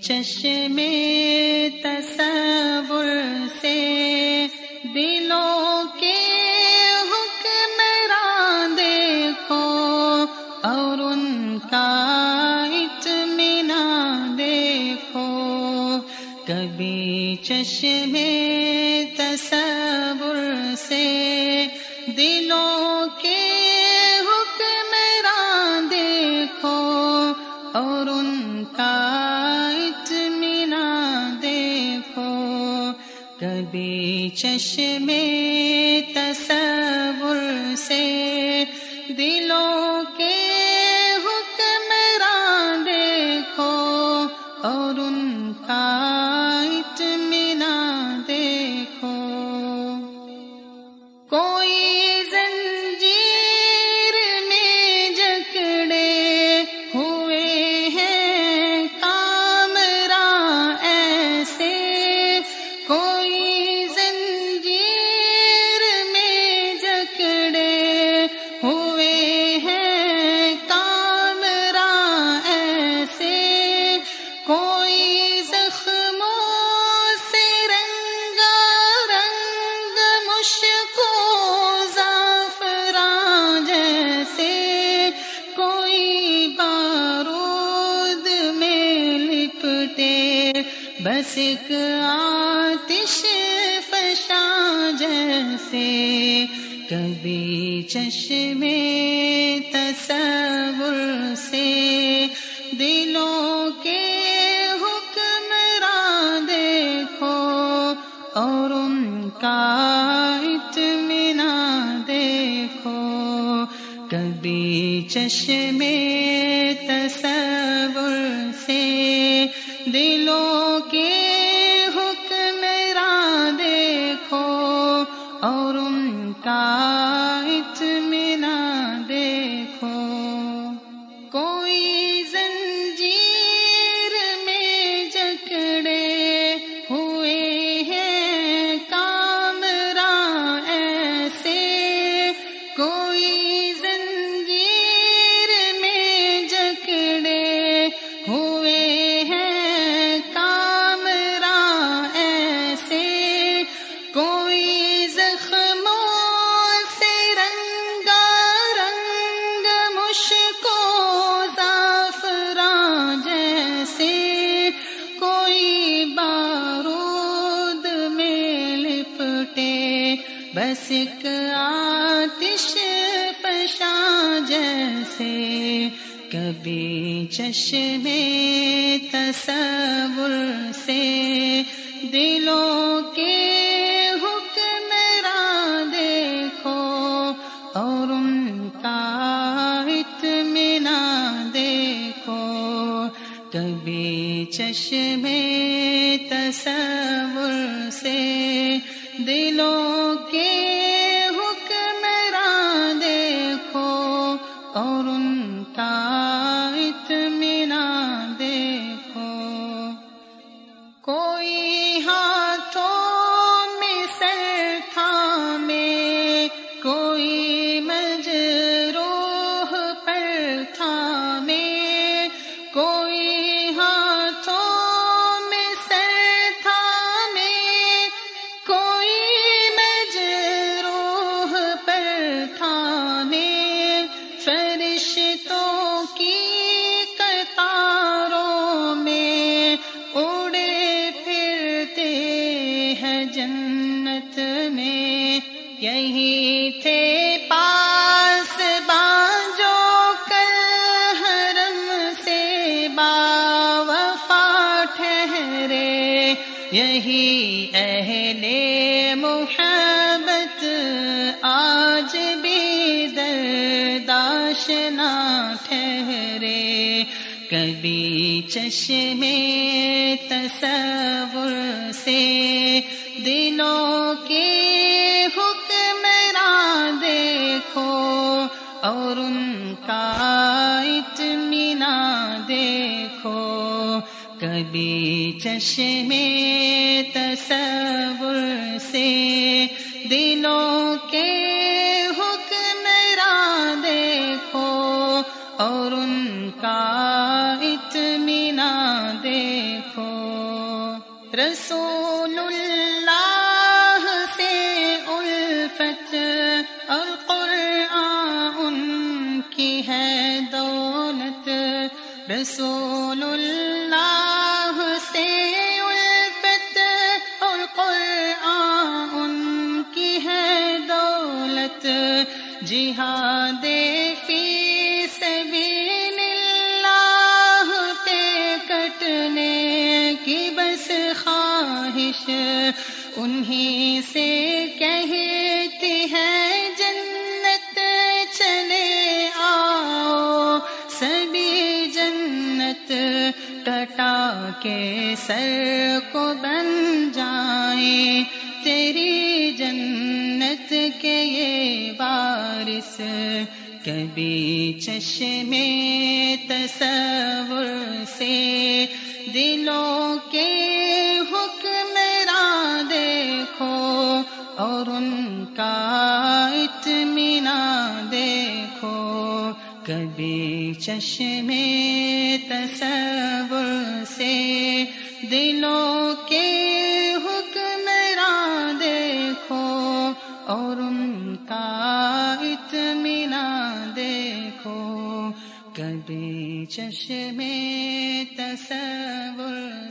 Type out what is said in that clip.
چشم تصور سے دلوں کے حکمران دیکھو اور ان کا اطمینان دیکھو کبھی چشم تصور سے دلوں کے حکمران دیکھو اور ان کا چشمے تصور سے دلوں بس ایک آتش فشاں جیسے کبھی چشم تصور سے دلوں کے حکمران دیکھو اور ان کا اطمینان دیکھو کبھی چشم تصور سے دلوں اور ان کا بس ایک آتش فشاں جیسے کبھی چشم تصور سے دلوں کے حکمران دیکھو اور ان کا اطمینان دیکھو کبھی چشم تصور سے دلوں کے کا یہی اہل محبت، آج بھی درداش نہ ٹھہرے۔ کبھی چشم تصور سے دلوں کے حکمران دیکھو اور ان کا کبھی چشم تصور سے دلوں کے حکمران دیکھو اور ان کا اطمینان دے رسول اللہ سے الفت اور قرآن ان کی ہے دولت۔ رسول اللہ سے الفت اور قرآن ان کی ہے دولت جہاد فی سبیل اللہ پہ کٹنے کی بس خواہش انہی سے کٹا کے سر کو بن جائیں۔ تیری جنت کے یہ بارش کبھی چشمے تصور سے دلوں کے حکمراں دیکھو اور ان کا اطمینان دیکھو۔ کبھی چشمے تصور دلوں کے حکمران دیکھو اور ان کا اطمینان دیکھو۔ کبھی چشمے تصور